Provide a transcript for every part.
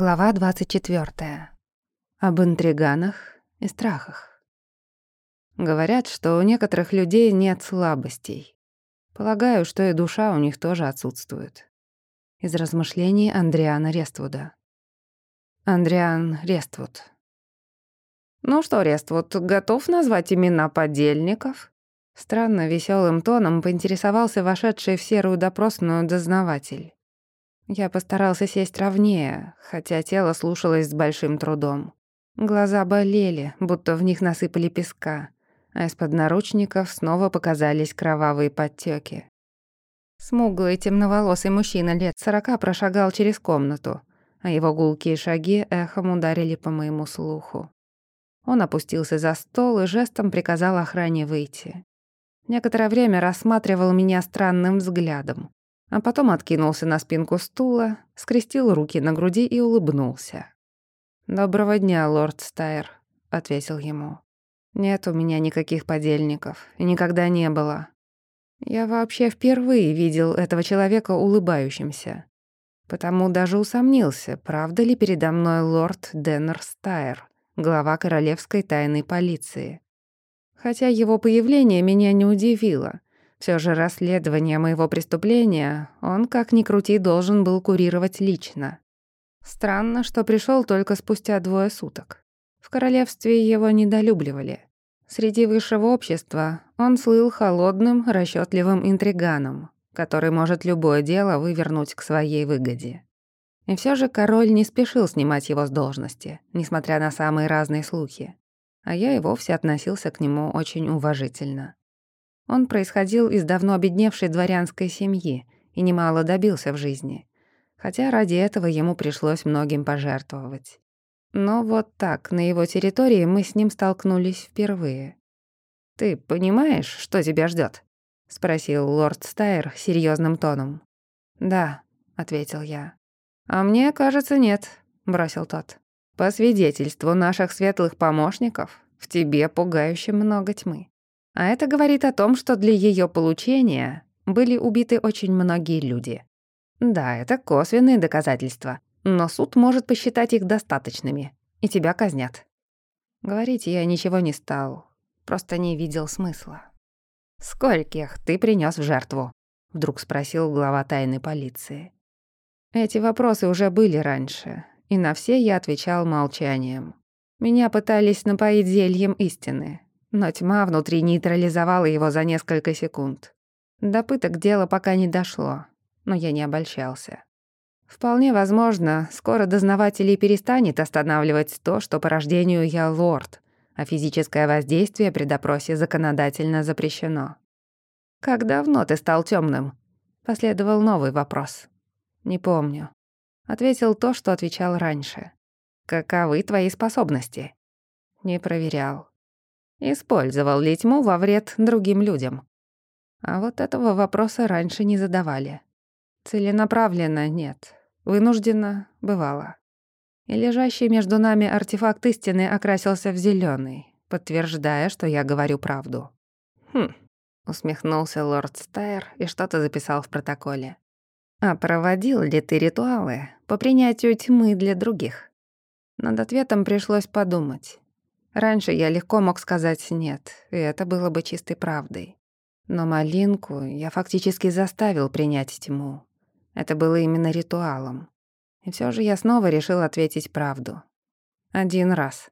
Глава 24. Об интриганах и страхах. Говорят, что у некоторых людей нет слабостей. Полагаю, что и душа у них тоже отсутствует. Из размышлений Андриана Рествуда. Андриан Рествуд. «Ну что, Рествуд, готов назвать имена подельников?» Странно веселым тоном поинтересовался вошедший в серую допросную дознаватель. Я постарался сесть ровнее, хотя тело слушалось с большим трудом. Глаза болели, будто в них насыпали песка, а из-под наручников снова показались кровавые подтеки. Смуглый темноволосый мужчина лет сорока прошагал через комнату, а его гулкие шаги эхом ударили по моему слуху. Он опустился за стол и жестом приказал охране выйти. Некоторое время рассматривал меня странным взглядом, а потом откинулся на спинку стула, скрестил руки на груди и улыбнулся. «Доброго дня, лорд Стайр», — ответил ему. «Нет у меня никаких подельников, и никогда не было. Я вообще впервые видел этого человека улыбающимся. Потому даже усомнился, правда ли передо мной лорд Деннер Стайр, глава королевской тайной полиции. Хотя его появление меня не удивило — все же расследование моего преступления он, как ни крути, должен был курировать лично. Странно, что пришел только спустя двое суток. В королевстве его недолюбливали. Среди высшего общества он слыл холодным, расчетливым интриганом, который может любое дело вывернуть к своей выгоде. И все же король не спешил снимать его с должности, несмотря на самые разные слухи. А я и вовсе относился к нему очень уважительно. Он происходил из давно обедневшей дворянской семьи и немало добился в жизни, хотя ради этого ему пришлось многим пожертвовать. Но вот так, на его территории мы с ним столкнулись впервые. «Ты понимаешь, что тебя ждет? спросил лорд Стайр серьезным тоном. «Да», — ответил я. «А мне кажется, нет», — бросил тот. «По свидетельству наших светлых помощников, в тебе пугающе много тьмы. А это говорит о том, что для ее получения были убиты очень многие люди. Да, это косвенные доказательства, но суд может посчитать их достаточными, и тебя казнят. Говорить я ничего не стал, просто не видел смысла. «Скольких ты принес в жертву?» — вдруг спросил глава тайной полиции. Эти вопросы уже были раньше, и на все я отвечал молчанием. Меня пытались напоить зельем истины, но тьма внутри нейтрализовала его за несколько секунд. До пыток дело пока не дошло, но я не обольщался. Вполне возможно, скоро дознавателей перестанет останавливать то, что по рождению я лорд, а физическое воздействие при допросе законодательно запрещено. «Как давно ты стал темным? Последовал новый вопрос. «Не помню». Ответил то, что отвечал раньше. «Каковы твои способности?» Не проверял. Использовал ли тьму во вред другим людям? А вот этого вопроса раньше не задавали. Целенаправленно нет, вынужденно бывало. И лежащий между нами артефакт истины окрасился в зеленый, подтверждая, что я говорю правду. «Хм», — усмехнулся лорд Стайр и что-то записал в протоколе. «А проводил ли ты ритуалы по принятию тьмы для других?» Над ответом пришлось подумать. Раньше я легко мог сказать «нет», и это было бы чистой правдой. Но малинку я фактически заставил принять тьму. Это было именно ритуалом. И все же я снова решил ответить правду. Один раз.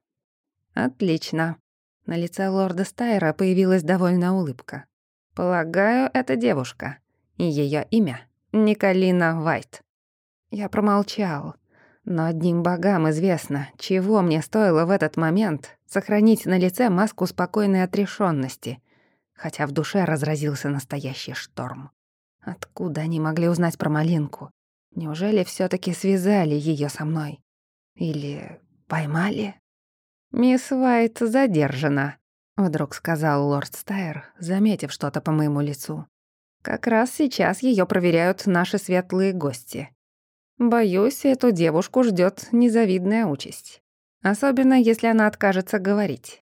Отлично. На лице лорда Стайра появилась довольная улыбка. Полагаю, это девушка. И ее имя — Николина Вайт. Я промолчал. Но одним богам известно, чего мне стоило в этот момент сохранить на лице маску спокойной отрешенности, хотя в душе разразился настоящий шторм. Откуда они могли узнать про малинку? Неужели все таки связали ее со мной? Или поймали? «Мисс Уайт задержана», — вдруг сказал лорд Стайр, заметив что-то по моему лицу. «Как раз сейчас ее проверяют наши светлые гости. Боюсь, эту девушку ждет незавидная участь. Особенно, если она откажется говорить.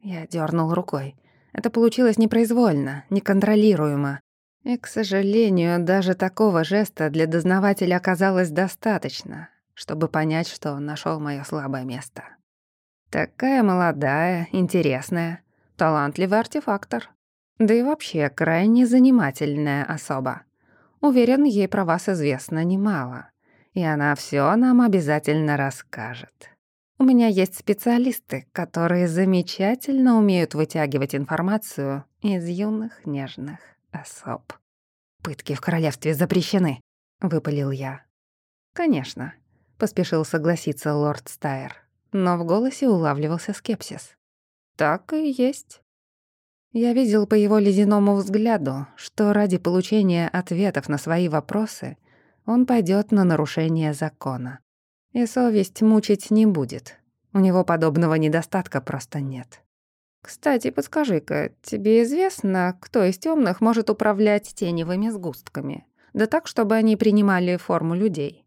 Я дернул рукой. Это получилось непроизвольно, неконтролируемо. И, к сожалению, даже такого жеста для дознавателя оказалось достаточно, чтобы понять, что он нашёл моё слабое место. Такая молодая, интересная, талантливый артефактор. Да и вообще крайне занимательная особа. Уверен, ей про вас известно немало. И она всё нам обязательно расскажет. У меня есть специалисты, которые замечательно умеют вытягивать информацию из юных нежных особ. «Пытки в королевстве запрещены», — выпалил я. «Конечно», — поспешил согласиться лорд Стайр, но в голосе улавливался скепсис. «Так и есть». Я видел по его ледяному взгляду, что ради получения ответов на свои вопросы он пойдет на нарушение закона. И совесть мучить не будет. У него подобного недостатка просто нет. Кстати, подскажи-ка, тебе известно, кто из темных может управлять теневыми сгустками? Да так, чтобы они принимали форму людей.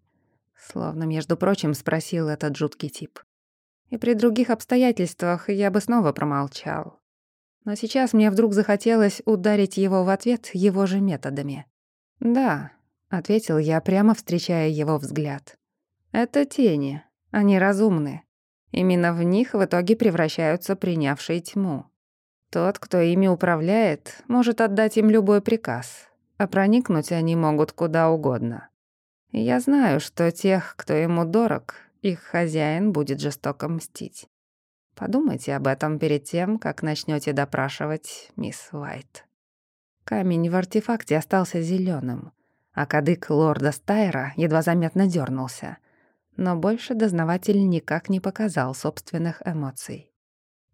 Словно, между прочим, спросил этот жуткий тип. И при других обстоятельствах я бы снова промолчал. Но сейчас мне вдруг захотелось ударить его в ответ его же методами. «Да», — ответил я, прямо встречая его взгляд. Это тени. Они разумны. Именно в них в итоге превращаются принявшие тьму. Тот, кто ими управляет, может отдать им любой приказ, а проникнуть они могут куда угодно. я знаю, что тех, кто ему дорог, их хозяин будет жестоко мстить. Подумайте об этом перед тем, как начнете допрашивать мисс Уайт. Камень в артефакте остался зеленым, а кадык лорда Стайра едва заметно дернулся — но больше дознаватель никак не показал собственных эмоций.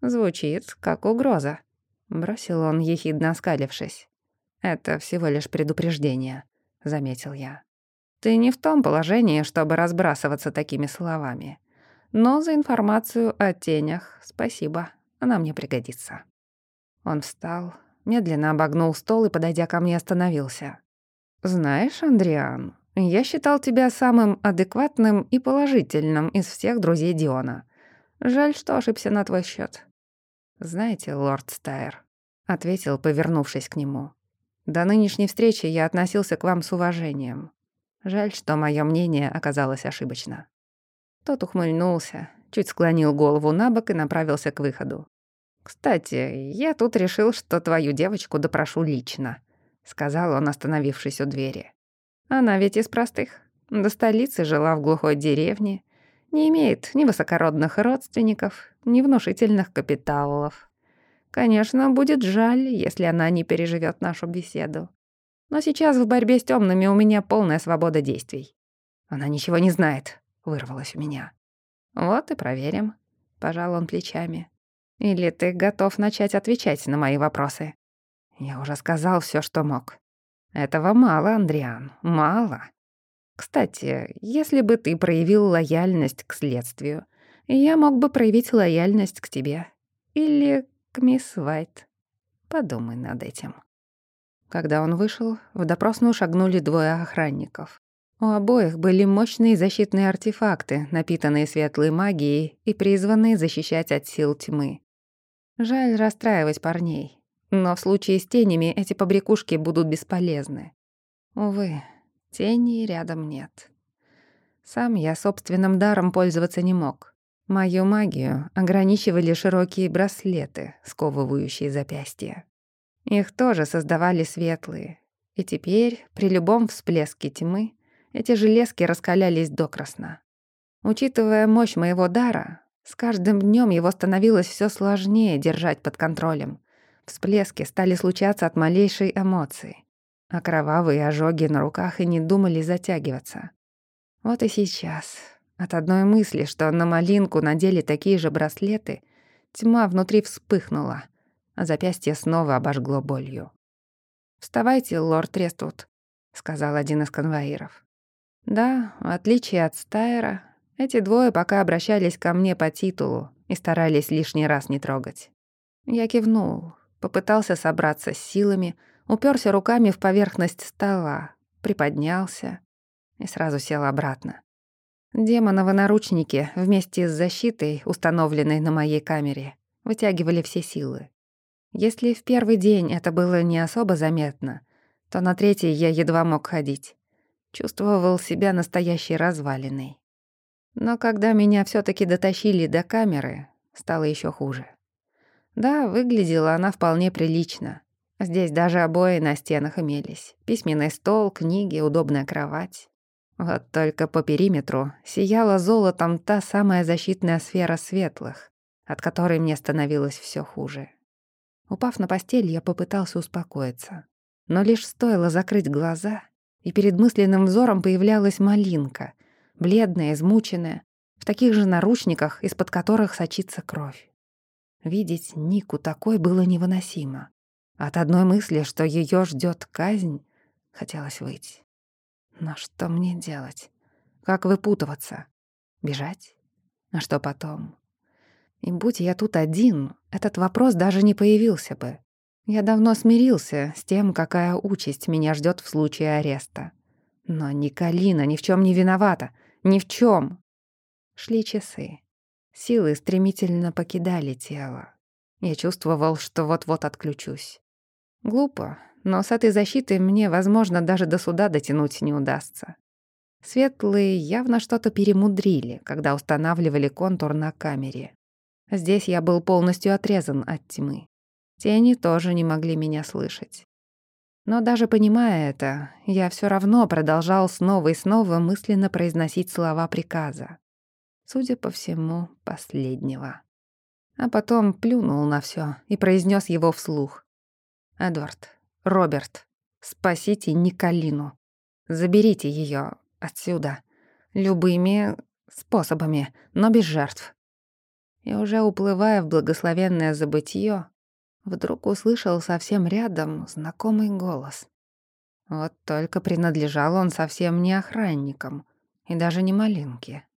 «Звучит как угроза», — бросил он, ехидно оскалившись. «Это всего лишь предупреждение», — заметил я. «Ты не в том положении, чтобы разбрасываться такими словами. Но за информацию о тенях спасибо, она мне пригодится». Он встал, медленно обогнул стол и, подойдя ко мне, остановился. «Знаешь, Андриан, я считал тебя самым адекватным и положительным из всех друзей Диона. Жаль, что ошибся на твой счет. Знаете, лорд Стайр, ответил, повернувшись к нему. До нынешней встречи я относился к вам с уважением. Жаль, что мое мнение оказалось ошибочно. Тот ухмыльнулся, чуть склонил голову на бок и направился к выходу. «Кстати, я тут решил, что твою девочку допрошу лично», — сказал он, остановившись у двери. Она ведь из простых. До столицы жила в глухой деревне, не имеет ни высокородных родственников, ни внушительных капиталов. Конечно, будет жаль, если она не переживет нашу беседу. Но сейчас в борьбе с темными у меня полная свобода действий. Она ничего не знает, вырвалось у меня. Вот и проверим, пожал он плечами. Или ты готов начать отвечать на мои вопросы? Я уже сказал все, что мог. Этого мало, Андриан, мало. Кстати, если бы ты проявил лояльность к следствию, я мог бы проявить лояльность к тебе. Или к мисс Вайт. Подумай над этим. Когда он вышел, в допросную шагнули двое охранников. У обоих были мощные защитные артефакты, напитанные светлой магией и призванные защищать от сил тьмы. Жаль расстраивать парней. Но в случае с тенями эти побрякушки будут бесполезны. Увы, теней рядом нет. Сам я собственным даром пользоваться не мог. Мою магию ограничивали широкие браслеты, сковывающие запястья. Их тоже создавали светлые. И теперь, при любом всплеске тьмы, эти железки раскалялись докрасно. Учитывая мощь моего дара, с каждым днем его становилось все сложнее держать под контролем, Всплески стали случаться от малейшей эмоции, а кровавые ожоги на руках и не думали затягиваться. Вот и сейчас, от одной мысли, что на малинку надели такие же браслеты, тьма внутри вспыхнула, а запястье снова обожгло болью. «Вставайте, лорд Рествуд», — сказал один из конвоиров. Да, в отличие от Стайра, эти двое пока обращались ко мне по титулу и старались лишний раз не трогать. Я кивнул, Попытался собраться с силами, уперся руками в поверхность стола, приподнялся и сразу сел обратно. Демоновы наручники вместе с защитой, установленной на моей камере, вытягивали все силы. Если в первый день это было не особо заметно, то на третий я едва мог ходить. Чувствовал себя настоящей развалиной. Но когда меня все таки дотащили до камеры, стало еще хуже. Да, выглядела она вполне прилично. Здесь даже обои на стенах имелись. Письменный стол, книги, удобная кровать. Вот только по периметру сияла золотом та самая защитная сфера светлых, от которой мне становилось все хуже. Упав на постель, я попытался успокоиться. Но лишь стоило закрыть глаза, и перед мысленным взором появлялась малинка, бледная, измученная, в таких же наручниках, из-под которых сочится кровь. Видеть Нику такой было невыносимо. От одной мысли, что ее ждет казнь, хотелось выйти. Но что мне делать? Как выпутываться? Бежать? А что потом? И будь я тут один, этот вопрос даже не появился бы. Я давно смирился с тем, какая участь меня ждет в случае ареста. Но Николина ни в чем не виновата. Ни в чем. Шли часы. Силы стремительно покидали тело. Я чувствовал, что вот-вот отключусь. Глупо, но с этой защитой мне, возможно, даже до суда дотянуть не удастся. Светлые явно что-то перемудрили, когда устанавливали контур на камере. Здесь я был полностью отрезан от тьмы. Тени тоже не могли меня слышать. Но даже понимая это, я все равно продолжал снова и снова мысленно произносить слова приказа судя по всему, последнего. А потом плюнул на все и произнес его вслух. «Эдвард, Роберт, спасите Николину. Заберите ее отсюда. Любыми способами, но без жертв». И уже уплывая в благословенное забытье, вдруг услышал совсем рядом знакомый голос. Вот только принадлежал он совсем не охранникам и даже не малинке.